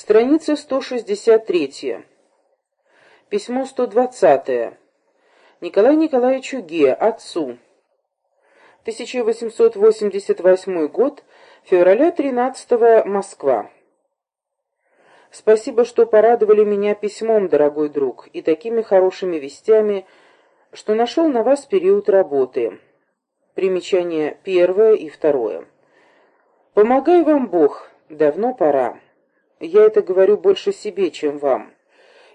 Страница 163. Письмо 120. Николаю Николаевичу Ге, отцу. 1888 год, февраля 13 Москва. Спасибо, что порадовали меня письмом, дорогой друг, и такими хорошими вестями, что нашел на вас период работы. Примечание первое и второе. Помогай вам Бог, давно пора. Я это говорю больше себе, чем вам.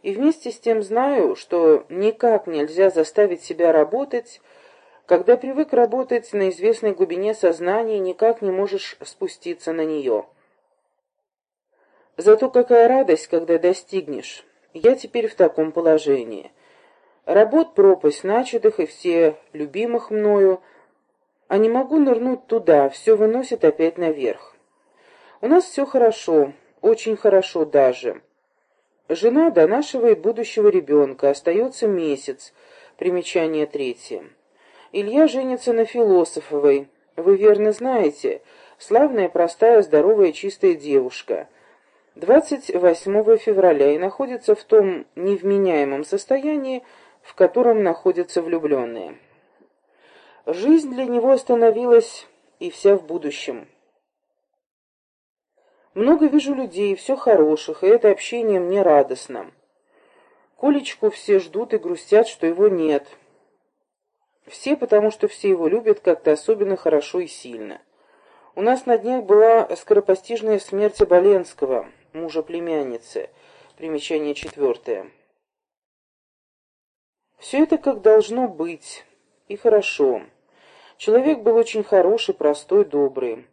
И вместе с тем знаю, что никак нельзя заставить себя работать, когда привык работать на известной глубине сознания, никак не можешь спуститься на нее. Зато какая радость, когда достигнешь. Я теперь в таком положении. Работ пропасть начатых и все любимых мною, а не могу нырнуть туда, все выносит опять наверх. У нас все хорошо, очень хорошо даже. Жена донашивает будущего ребенка, остается месяц. Примечание третье. Илья женится на Философовой. Вы верно знаете, славная, простая, здоровая, чистая девушка. 28 февраля и находится в том невменяемом состоянии, в котором находятся влюбленные. Жизнь для него остановилась и вся в будущем. Много вижу людей, все хороших, и это общение мне радостно. Колечку все ждут и грустят, что его нет. Все, потому что все его любят как-то особенно хорошо и сильно. У нас на днях была скоропостижная смерть Оболенского, мужа племянницы. Примечание четвертое. Все это как должно быть, и хорошо. Человек был очень хороший, простой, добрый.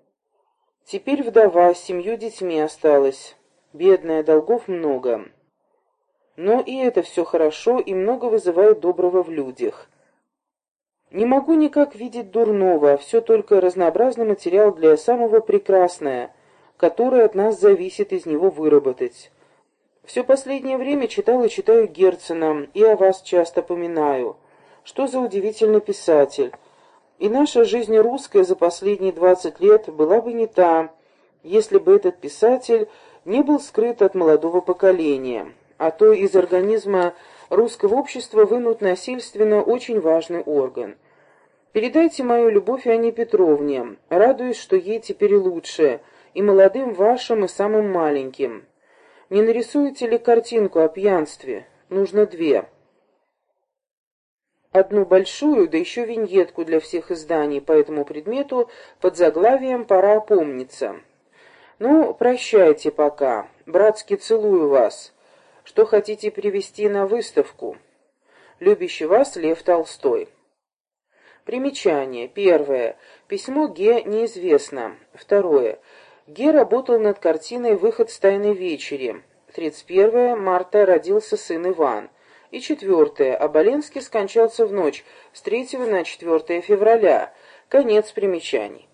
Теперь вдова с семью детьми осталась. Бедная, долгов много. Но и это все хорошо и много вызывает доброго в людях. Не могу никак видеть дурного, все только разнообразный материал для самого прекрасного, которое от нас зависит из него выработать. Все последнее время читал и читаю Герцена, и о вас часто поминаю. Что за удивительный писатель. И наша жизнь русская за последние двадцать лет была бы не та, если бы этот писатель не был скрыт от молодого поколения, а то из организма русского общества вынут насильственно очень важный орган. Передайте мою любовь Анне Петровне, радуюсь, что ей теперь лучше, и молодым вашим, и самым маленьким. Не нарисуете ли картинку о пьянстве? Нужно две одну большую, да еще виньетку для всех изданий по этому предмету под заглавием «Пора опомниться». Ну, прощайте пока. Братски целую вас. Что хотите привезти на выставку? Любящий вас Лев Толстой. Примечание. Первое. Письмо Ге неизвестно. Второе. Ге работал над картиной «Выход с тайной вечери». 31 марта родился сын Иван. И четвертое. Оболенский скончался в ночь с 3 на 4 февраля. Конец примечаний.